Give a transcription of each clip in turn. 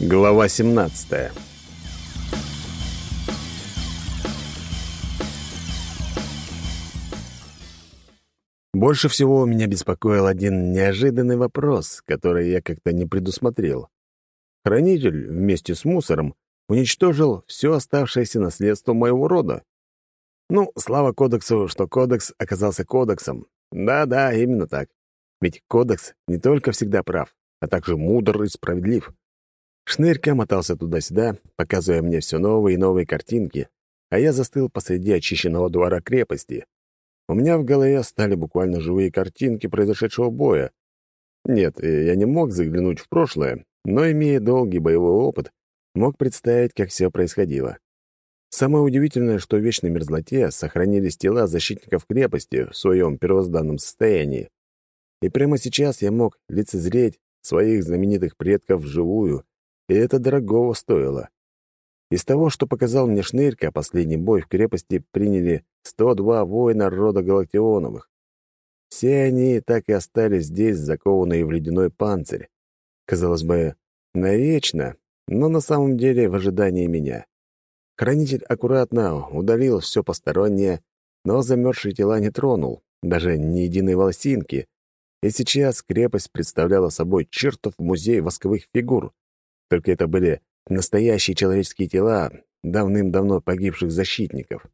Глава 17 Больше всего меня беспокоил один неожиданный вопрос, который я как-то не предусмотрел. Хранитель вместе с мусором уничтожил все оставшееся наследство моего рода. Ну, слава кодексу, что кодекс оказался кодексом. Да-да, именно так. Ведь кодекс не только всегда прав, а также мудр и справедлив. Шнырька мотался туда-сюда, показывая мне все новые и новые картинки, а я застыл посреди очищенного двора крепости. У меня в голове стали буквально живые картинки произошедшего боя. Нет, э, я не мог заглянуть в прошлое, но, имея долгий боевой опыт, мог представить, как все происходило. Самое удивительное, что в вечной мерзлоте сохранились тела защитников крепости в своем первозданном состоянии. И прямо сейчас я мог лицезреть своих знаменитых предков вживую, и это дорогого стоило. Из того, что показал мне Шнырька, последний бой в крепости приняли 102 воина рода Галактионовых. Все они так и остались здесь, закованные в ледяной панцирь. Казалось бы, навечно, но на самом деле в ожидании меня. Хранитель аккуратно удалил все постороннее, но замерзшие тела не тронул, даже ни единой волосинки. И сейчас крепость представляла собой чертов музей восковых фигур, только это были настоящие человеческие тела давным-давно погибших защитников.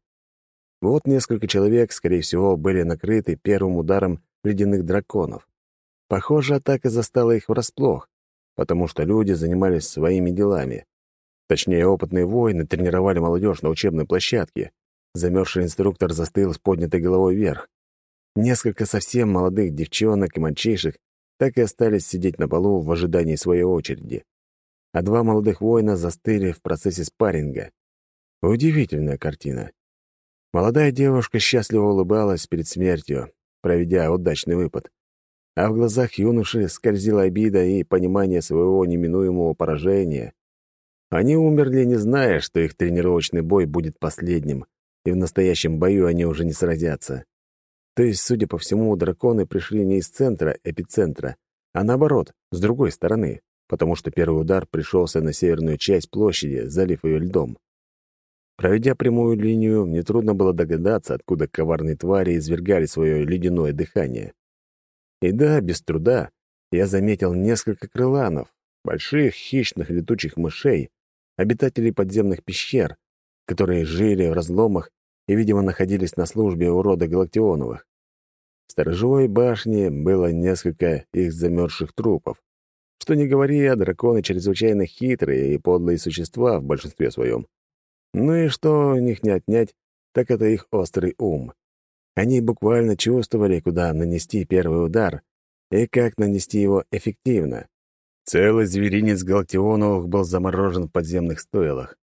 Вот несколько человек, скорее всего, были накрыты первым ударом ледяных драконов. Похоже, атака застала их врасплох, потому что люди занимались своими делами. Точнее, опытные воины тренировали молодежь на учебной площадке. Замерзший инструктор застыл с поднятой головой вверх. Несколько совсем молодых девчонок и мальчишек так и остались сидеть на полу в ожидании своей очереди а два молодых воина застыли в процессе спарринга. Удивительная картина. Молодая девушка счастливо улыбалась перед смертью, проведя удачный выпад. А в глазах юноши скользила обида и понимание своего неминуемого поражения. Они умерли, не зная, что их тренировочный бой будет последним, и в настоящем бою они уже не сразятся. То есть, судя по всему, драконы пришли не из центра эпицентра, а наоборот, с другой стороны потому что первый удар пришелся на северную часть площади, залив ее льдом. Проведя прямую линию, нетрудно было догадаться, откуда коварные твари извергали свое ледяное дыхание. И да, без труда, я заметил несколько крыланов, больших хищных летучих мышей, обитателей подземных пещер, которые жили в разломах и, видимо, находились на службе у рода Галактионовых. В сторожевой башне было несколько их замерзших трупов, что не говори, а драконы чрезвычайно хитрые и подлые существа в большинстве своем. Ну и что у них не отнять, так это их острый ум. Они буквально чувствовали, куда нанести первый удар и как нанести его эффективно. Целый зверинец Галактионовых был заморожен в подземных стойлах.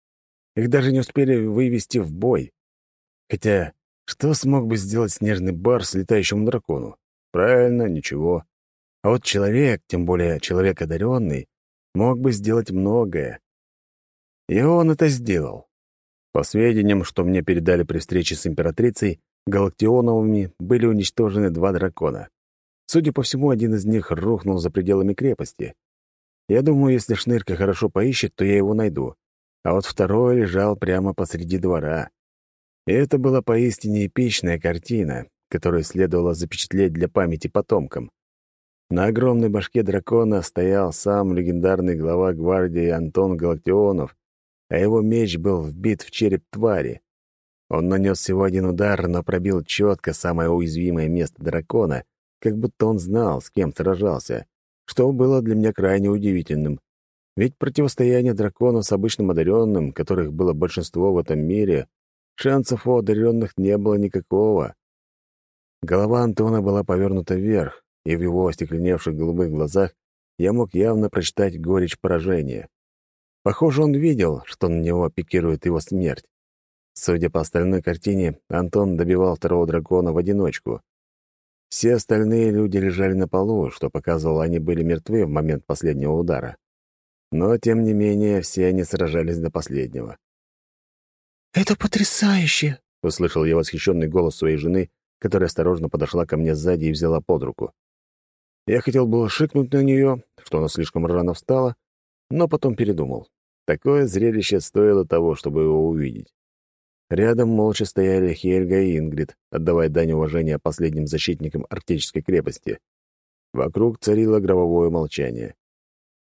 Их даже не успели вывести в бой. Хотя, что смог бы сделать снежный барс летающему дракону? Правильно, ничего. А вот человек, тем более человек одаренный, мог бы сделать многое. И он это сделал. По сведениям, что мне передали при встрече с императрицей, Галактионовыми были уничтожены два дракона. Судя по всему, один из них рухнул за пределами крепости. Я думаю, если Шнырка хорошо поищет, то я его найду. А вот второй лежал прямо посреди двора. И это была поистине эпичная картина, которую следовало запечатлеть для памяти потомкам. На огромной башке дракона стоял сам легендарный глава гвардии Антон Галактионов, а его меч был вбит в череп твари. Он нанес всего один удар, но пробил четко самое уязвимое место дракона, как будто он знал, с кем сражался, что было для меня крайне удивительным. Ведь противостояние дракона с обычным одаренным, которых было большинство в этом мире, шансов у одаренных не было никакого. Голова Антона была повернута вверх, и в его остекленевших голубых глазах я мог явно прочитать горечь поражения. Похоже, он видел, что на него пикирует его смерть. Судя по остальной картине, Антон добивал второго дракона в одиночку. Все остальные люди лежали на полу, что показывало, они были мертвы в момент последнего удара. Но, тем не менее, все они сражались до последнего. «Это потрясающе!» — услышал я восхищенный голос своей жены, которая осторожно подошла ко мне сзади и взяла под руку. Я хотел было шикнуть на нее, что она слишком рано встала, но потом передумал. Такое зрелище стоило того, чтобы его увидеть. Рядом молча стояли Хельга и Ингрид, отдавая дань уважения последним защитникам Арктической крепости. Вокруг царило гробовое молчание.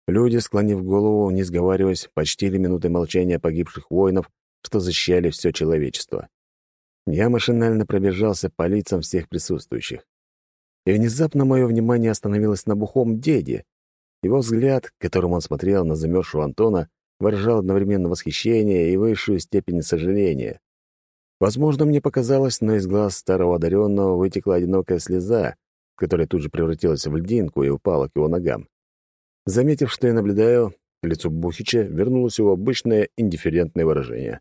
Люди, склонив голову, не сговариваясь, почтили минуты молчания погибших воинов, что защищали все человечество. Я машинально пробежался по лицам всех присутствующих. И внезапно мое внимание остановилось на бухом деде. Его взгляд, которым он смотрел на замерзшего Антона, выражал одновременно восхищение и высшую степень сожаления. Возможно, мне показалось, но из глаз старого одаренного вытекла одинокая слеза, которая тут же превратилась в льдинку и упала к его ногам. Заметив, что я наблюдаю, лицо Бухича вернулось его обычное индифферентное выражение.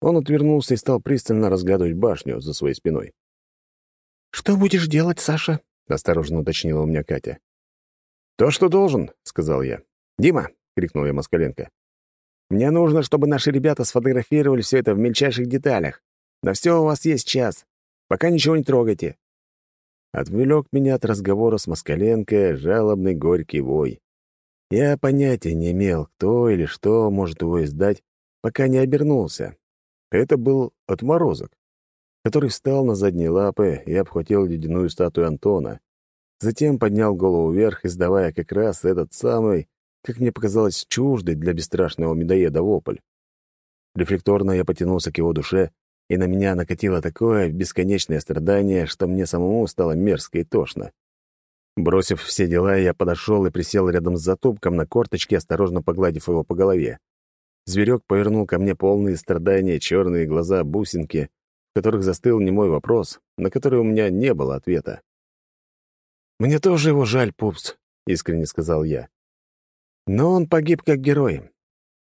Он отвернулся и стал пристально разглядывать башню за своей спиной. «Что будешь делать, Саша?» — осторожно уточнила у меня Катя. «То, что должен», — сказал я. «Дима!» — крикнул я Москаленко. «Мне нужно, чтобы наши ребята сфотографировали все это в мельчайших деталях. На все у вас есть час. Пока ничего не трогайте». Отвлек меня от разговора с Москаленко жалобный горький вой. Я понятия не имел, кто или что может его издать, пока не обернулся. Это был отморозок, который встал на задние лапы и обхватил ледяную статую Антона. Затем поднял голову вверх, издавая как раз этот самый, как мне показалось, чуждый для бесстрашного медоеда вопль. Рефлекторно я потянулся к его душе, и на меня накатило такое бесконечное страдание, что мне самому стало мерзко и тошно. Бросив все дела, я подошел и присел рядом с затупком на корточке, осторожно погладив его по голове. Зверек повернул ко мне полные страдания черные глаза бусинки, в которых застыл немой вопрос, на который у меня не было ответа. «Мне тоже его жаль, пупс», — искренне сказал я. «Но он погиб как герой.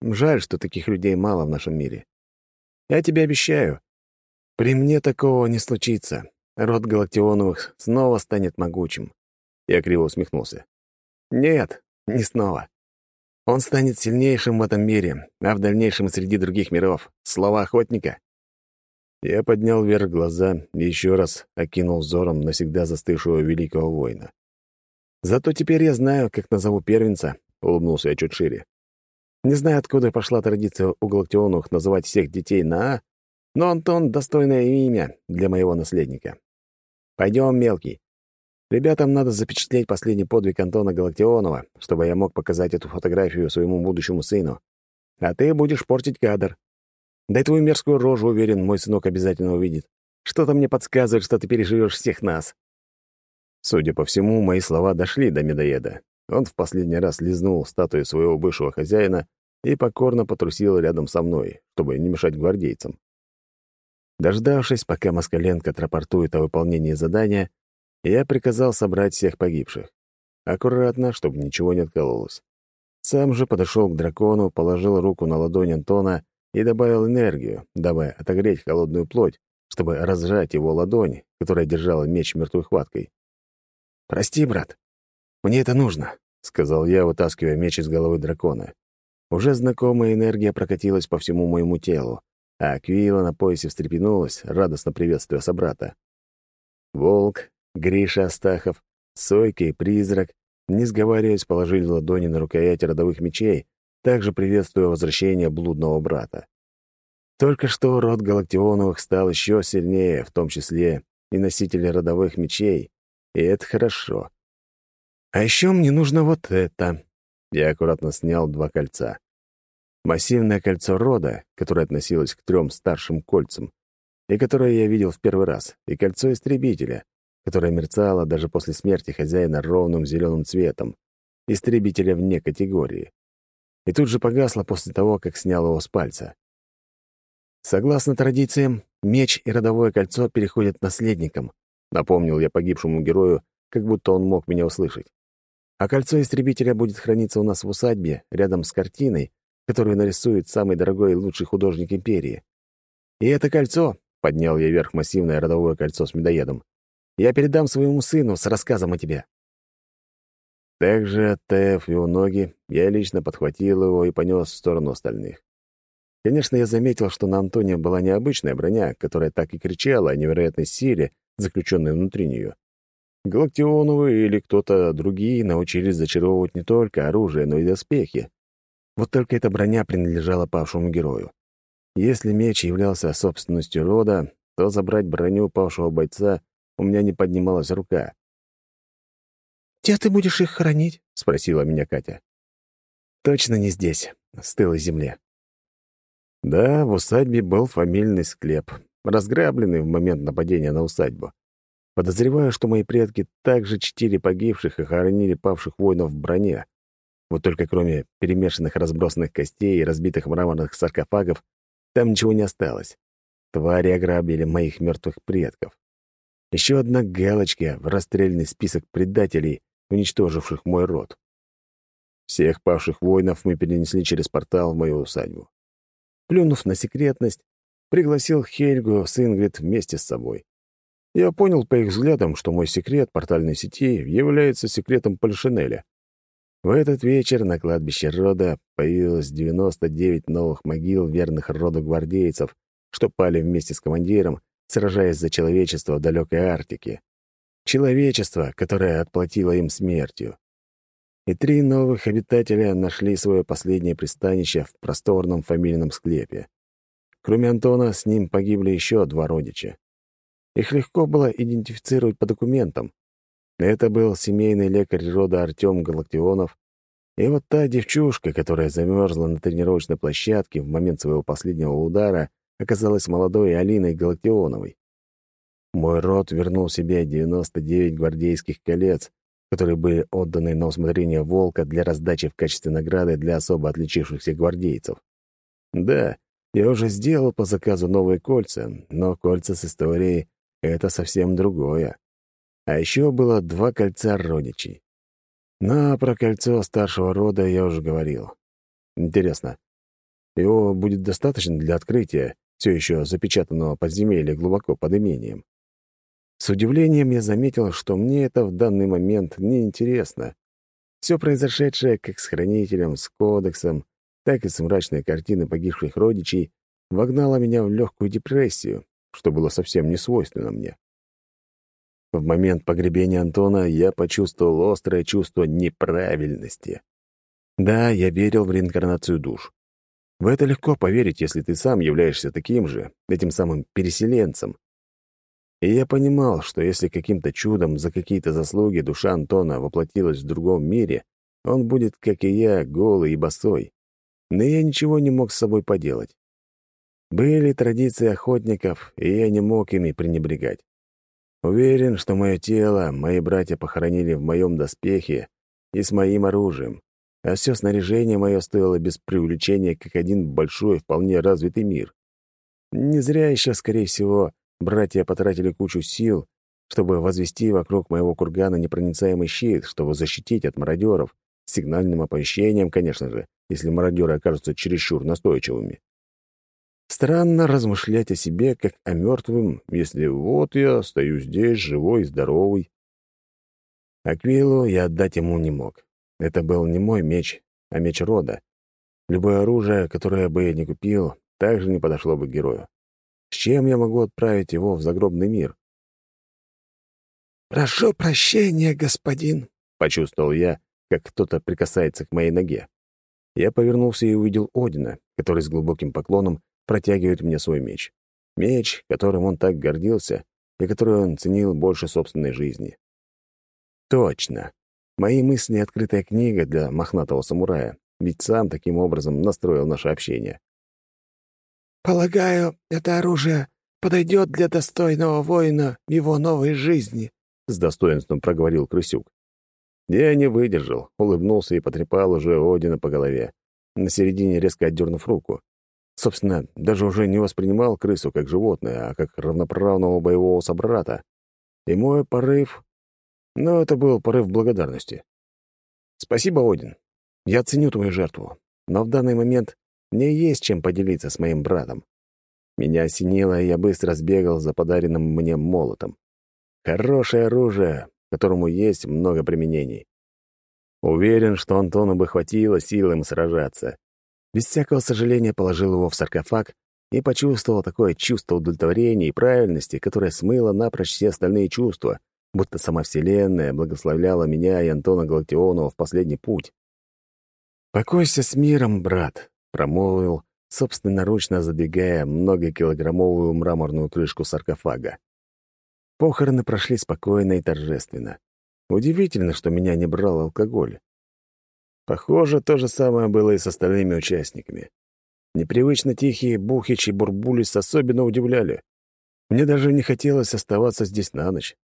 Жаль, что таких людей мало в нашем мире. Я тебе обещаю, при мне такого не случится. Род Галактионовых снова станет могучим». Я криво усмехнулся. «Нет, не снова. Он станет сильнейшим в этом мире, а в дальнейшем среди других миров. Слова охотника. Я поднял вверх глаза и еще раз окинул взором навсегда застывшего великого воина. «Зато теперь я знаю, как назову первенца», — улыбнулся я чуть шире. «Не знаю, откуда пошла традиция у Галактионовых называть всех детей на «А», но Антон — достойное имя для моего наследника. Пойдем, мелкий. Ребятам надо запечатлеть последний подвиг Антона Галактионова, чтобы я мог показать эту фотографию своему будущему сыну. А ты будешь портить кадр. Да и твою мерзкую рожу, уверен, мой сынок обязательно увидит. Что-то мне подсказывает, что ты переживешь всех нас». Судя по всему, мои слова дошли до медоеда. Он в последний раз лизнул статую своего бывшего хозяина и покорно потрусил рядом со мной, чтобы не мешать гвардейцам. Дождавшись, пока Москаленко отрапортует о выполнении задания, я приказал собрать всех погибших. Аккуратно, чтобы ничего не откололось. Сам же подошел к дракону, положил руку на ладонь Антона и добавил энергию, дабы отогреть холодную плоть, чтобы разжать его ладонь, которая держала меч мертвой хваткой. «Прости, брат, мне это нужно», — сказал я, вытаскивая меч из головы дракона. Уже знакомая энергия прокатилась по всему моему телу, а Аквила на поясе встрепенулась, радостно приветствуя собрата. Волк, Гриша Астахов, Сойка и Призрак, не сговариваясь, положили ладони на рукояти родовых мечей, также приветствуя возвращение блудного брата. Только что род Галактионовых стал еще сильнее, в том числе и носители родовых мечей, и это хорошо. А еще мне нужно вот это. Я аккуратно снял два кольца. Массивное кольцо рода, которое относилось к трем старшим кольцам, и которое я видел в первый раз, и кольцо истребителя, которая мерцала даже после смерти хозяина ровным зеленым цветом, истребителя вне категории. И тут же погасла после того, как снял его с пальца. Согласно традициям, меч и родовое кольцо переходят наследникам, напомнил я погибшему герою, как будто он мог меня услышать. А кольцо истребителя будет храниться у нас в усадьбе, рядом с картиной, которую нарисует самый дорогой и лучший художник империи. И это кольцо, поднял я вверх массивное родовое кольцо с медоедом, я передам своему сыну с рассказом о тебе». Также, оттаив его ноги, я лично подхватил его и понес в сторону остальных. Конечно, я заметил, что на Антоне была необычная броня, которая так и кричала о невероятной силе, заключенной внутри нее. Галактионовы или кто-то другие научились зачаровывать не только оружие, но и доспехи. Вот только эта броня принадлежала павшему герою. Если меч являлся собственностью рода, то забрать броню павшего бойца у меня не поднималась рука. «Где ты будешь их хранить?» — спросила меня Катя. «Точно не здесь, в стылой земле». Да, в усадьбе был фамильный склеп, разграбленный в момент нападения на усадьбу. Подозреваю, что мои предки также чтили погибших и хоронили павших воинов в броне. Вот только кроме перемешанных разбросанных костей и разбитых мраморных саркофагов, там ничего не осталось. Твари ограбили моих мертвых предков. Еще одна галочка в расстрельный список предателей, уничтоживших мой род. Всех павших воинов мы перенесли через портал в мою усадьбу. Плюнув на секретность, пригласил Хельгу с Ингрид вместе с собой. Я понял по их взглядам, что мой секрет портальной сети является секретом Польшинеля. В этот вечер на кладбище рода появилось 99 новых могил верных роду гвардейцев, что пали вместе с командиром, сражаясь за человечество в далекой Арктике. Человечество, которое отплатило им смертью. И три новых обитателя нашли свое последнее пристанище в просторном фамильном склепе. Кроме Антона, с ним погибли еще два родича. Их легко было идентифицировать по документам. Это был семейный лекарь рода Артем Галактионов и вот та девчушка, которая замерзла на тренировочной площадке в момент своего последнего удара, оказалась молодой Алиной Галактионовой. Мой род вернул себе 99 гвардейских колец, которые были отданы на усмотрение волка для раздачи в качестве награды для особо отличившихся гвардейцев. Да, я уже сделал по заказу новые кольца, но кольца с историей — это совсем другое. А еще было два кольца родичей. Но про кольцо старшего рода я уже говорил. Интересно, его будет достаточно для открытия все еще запечатанного подземелья глубоко под имением? С удивлением я заметил, что мне это в данный момент не интересно. Все произошедшее как с хранителем, с кодексом, так и с мрачной картиной погибших родичей вогнало меня в легкую депрессию, что было совсем не свойственно мне. В момент погребения Антона я почувствовал острое чувство неправильности. Да, я верил в реинкарнацию душ. В это легко поверить, если ты сам являешься таким же, этим самым переселенцем. И я понимал, что если каким-то чудом за какие-то заслуги душа Антона воплотилась в другом мире, он будет, как и я, голый и босой. Но я ничего не мог с собой поделать. Были традиции охотников, и я не мог ими пренебрегать. Уверен, что мое тело мои братья похоронили в моем доспехе и с моим оружием, а все снаряжение мое стоило без преувеличения, как один большой, вполне развитый мир. Не зря еще, скорее всего, братья потратили кучу сил, чтобы возвести вокруг моего кургана непроницаемый щит, чтобы защитить от мародеров, сигнальным оповещением, конечно же, если мародеры окажутся чересчур настойчивыми. Странно размышлять о себе, как о мертвом, если вот я стою здесь, живой и здоровый. Аквилу я отдать ему не мог. Это был не мой меч, а меч рода. Любое оружие, которое бы я не купил, также не подошло бы герою. С чем я могу отправить его в загробный мир? «Прошу прощения, господин», — почувствовал я, как кто-то прикасается к моей ноге. Я повернулся и увидел Одина, который с глубоким поклоном протягивает мне свой меч. Меч, которым он так гордился и который он ценил больше собственной жизни. Точно. Мои мысли — открытая книга для мохнатого самурая, ведь сам таким образом настроил наше общение. «Полагаю, это оружие подойдет для достойного воина в его новой жизни», — с достоинством проговорил Крысюк. Я не выдержал, улыбнулся и потрепал уже Одина по голове, на середине резко отдернув руку. Собственно, даже уже не воспринимал крысу как животное, а как равноправного боевого собрата. И мой порыв... Ну, это был порыв благодарности. Спасибо, Один. Я ценю твою жертву. Но в данный момент мне есть чем поделиться с моим братом. Меня осенило, и я быстро сбегал за подаренным мне молотом. Хорошее оружие, которому есть много применений. Уверен, что Антону бы хватило сил им сражаться. Без всякого сожаления положил его в саркофаг и почувствовал такое чувство удовлетворения и правильности, которое смыло напрочь все остальные чувства, будто сама Вселенная благословляла меня и Антона Галактионова в последний путь. «Покойся с миром, брат», — промолвил, собственноручно задвигая многокилограммовую мраморную крышку саркофага. Похороны прошли спокойно и торжественно. Удивительно, что меня не брал алкоголь. Похоже, то же самое было и с остальными участниками. Непривычно тихие Бухич и Бурбулис особенно удивляли. Мне даже не хотелось оставаться здесь на ночь.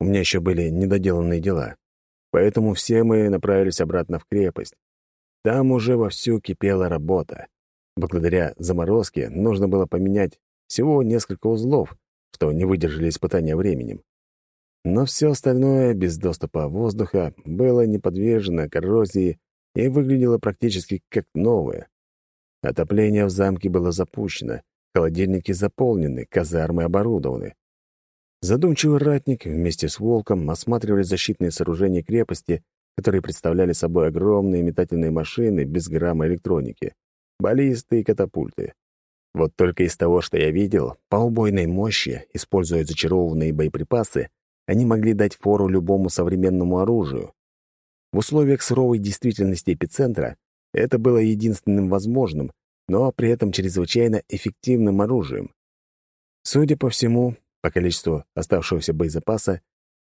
У меня еще были недоделанные дела. Поэтому все мы направились обратно в крепость. Там уже вовсю кипела работа. Благодаря заморозке нужно было поменять всего несколько узлов, что не выдержали испытания временем. Но все остальное без доступа воздуха было не подвержено коррозии и выглядело практически как новое. Отопление в замке было запущено, холодильники заполнены, казармы оборудованы. Задумчивый ратник вместе с волком осматривали защитные сооружения крепости, которые представляли собой огромные метательные машины без грамма электроники, баллисты и катапульты. Вот только из того, что я видел, по убойной мощи, используя зачарованные боеприпасы, они могли дать фору любому современному оружию. В условиях суровой действительности эпицентра это было единственным возможным, но при этом чрезвычайно эффективным оружием. Судя по всему, по количеству оставшегося боезапаса,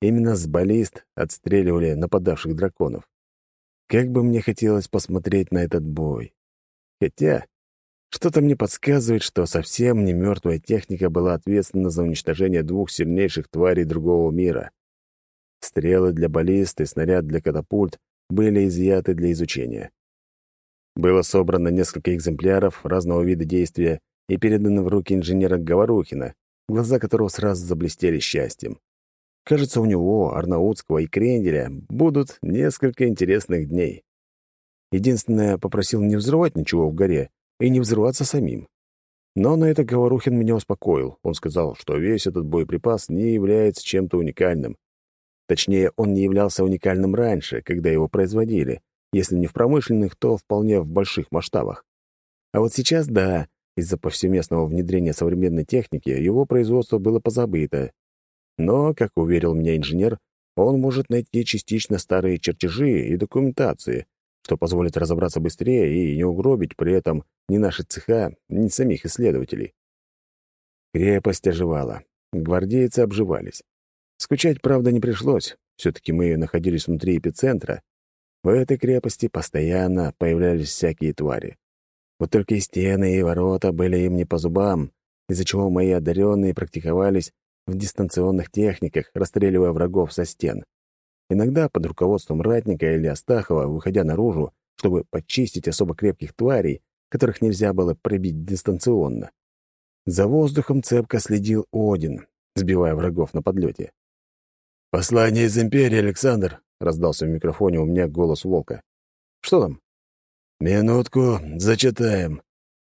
именно с баллист отстреливали нападавших драконов. Как бы мне хотелось посмотреть на этот бой. Хотя, что-то мне подсказывает, что совсем не мертвая техника была ответственна за уничтожение двух сильнейших тварей другого мира. Стрелы для баллист и снаряд для катапульт были изъяты для изучения. Было собрано несколько экземпляров разного вида действия и передано в руки инженера Говорухина, глаза которого сразу заблестели счастьем. Кажется, у него, Арнаутского и Кренделя будут несколько интересных дней. Единственное, попросил не взрывать ничего в горе и не взрываться самим. Но на это Говорухин меня успокоил. Он сказал, что весь этот боеприпас не является чем-то уникальным. Точнее, он не являлся уникальным раньше, когда его производили. Если не в промышленных, то вполне в больших масштабах. А вот сейчас — да, из-за повсеместного внедрения современной техники его производство было позабыто. Но, как уверил меня инженер, он может найти частично старые чертежи и документации, что позволит разобраться быстрее и не угробить при этом ни наши цеха, ни самих исследователей. Крепость оживала. Гвардейцы обживались. Скучать, правда, не пришлось. Все-таки мы находились внутри эпицентра. В этой крепости постоянно появлялись всякие твари. Вот только и стены, и ворота были им не по зубам, из-за чего мои одаренные практиковались в дистанционных техниках, расстреливая врагов со стен. Иногда под руководством ратника или Астахова, выходя наружу, чтобы почистить особо крепких тварей, которых нельзя было пробить дистанционно. За воздухом цепко следил Один, сбивая врагов на подлете. «Послание из Империи, Александр!» — раздался в микрофоне у меня голос волка. «Что там?» «Минутку, зачитаем.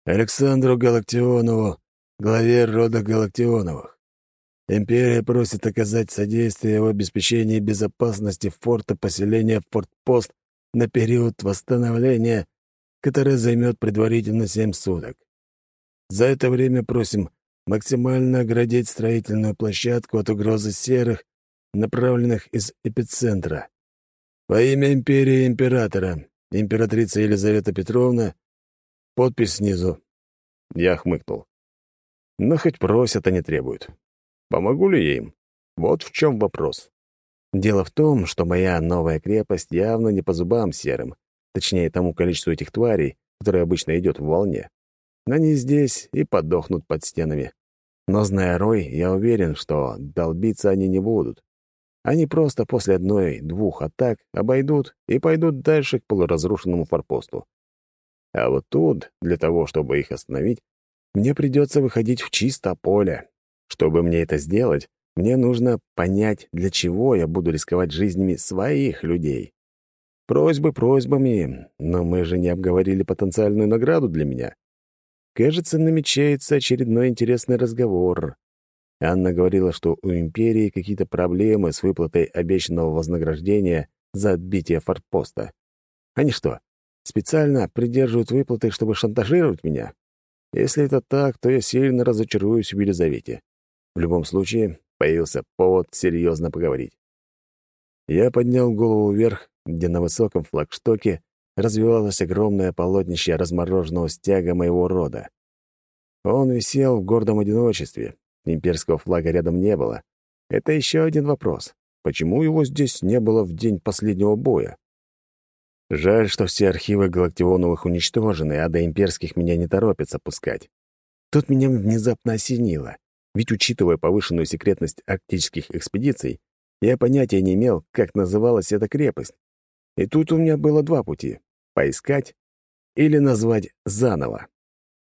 Александру Галактионову, главе рода Галактионовых. Империя просит оказать содействие в обеспечении безопасности форта поселения Фортпост на период восстановления, который займет предварительно семь суток. За это время просим максимально оградить строительную площадку от угрозы серых, направленных из эпицентра. Во имя империи императора Императрица Елизавета Петровна, подпись снизу. Я хмыкнул. Но хоть просят, а не требуют. Помогу ли я им? Вот в чем вопрос. Дело в том, что моя новая крепость явно не по зубам серым, точнее, тому количеству этих тварей, которое обычно идет в волне. Они здесь и подохнут под стенами. Но, зная Рой, я уверен, что долбиться они не будут. Они просто после одной-двух атак обойдут и пойдут дальше к полуразрушенному форпосту. А вот тут, для того, чтобы их остановить, мне придется выходить в чисто поле. Чтобы мне это сделать, мне нужно понять, для чего я буду рисковать жизнями своих людей. Просьбы просьбами, но мы же не обговорили потенциальную награду для меня. Кажется, намечается очередной интересный разговор. Анна говорила, что у империи какие-то проблемы с выплатой обещанного вознаграждения за отбитие форпоста. Они что, специально придерживают выплаты, чтобы шантажировать меня? Если это так, то я сильно разочаруюсь в Елизавете. В любом случае, появился повод серьезно поговорить. Я поднял голову вверх, где на высоком флагштоке развивалось огромное полотнище размороженного стяга моего рода. Он висел в гордом одиночестве. Имперского флага рядом не было. Это еще один вопрос. Почему его здесь не было в день последнего боя? Жаль, что все архивы Галактионовых уничтожены, а до имперских меня не торопятся пускать. Тут меня внезапно осенило. Ведь, учитывая повышенную секретность арктических экспедиций, я понятия не имел, как называлась эта крепость. И тут у меня было два пути — поискать или назвать заново.